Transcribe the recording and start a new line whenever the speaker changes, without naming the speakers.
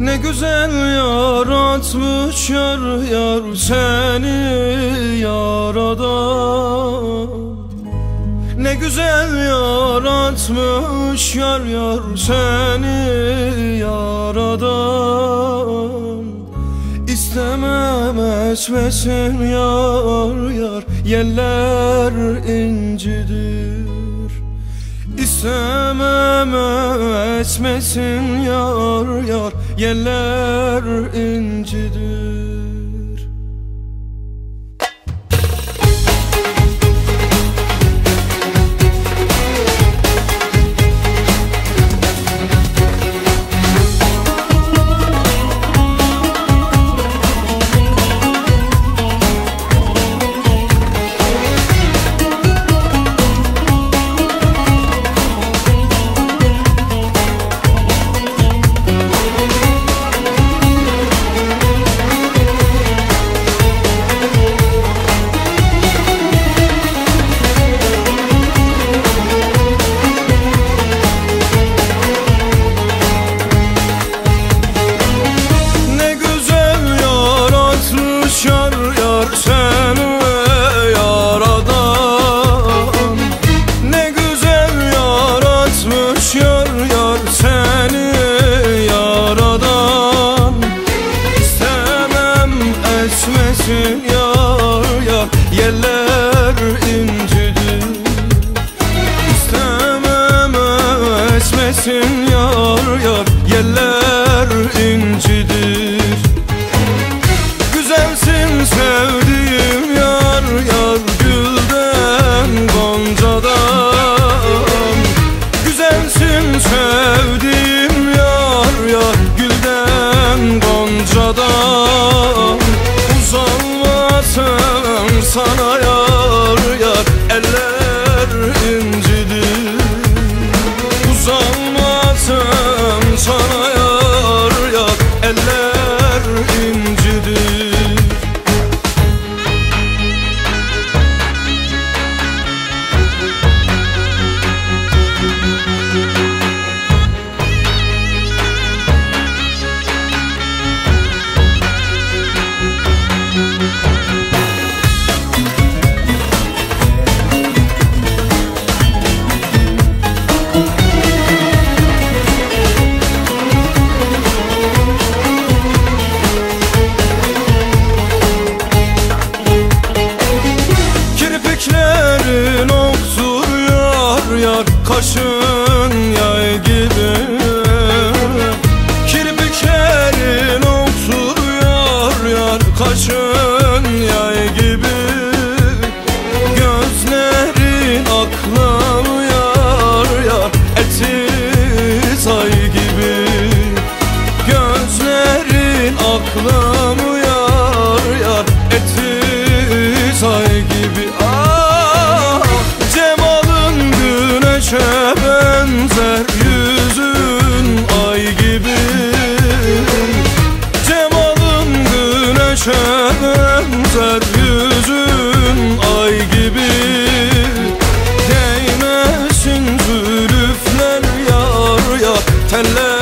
Ne güzel yaratmış yar yar seni yaradan Ne güzel yaratmış yar yar seni yaradan İstemem esmesin yar yar Yeller incidir İstemem esmesin yar yar Yeller incidir esmesin yar yar yeller incidir. İstemem esmesin yar yar yeller incidir Kaşın yay gibi. Kirpiklerin oktur yar yar Kaşın yay gibi zülüfler yar yar Teller incidir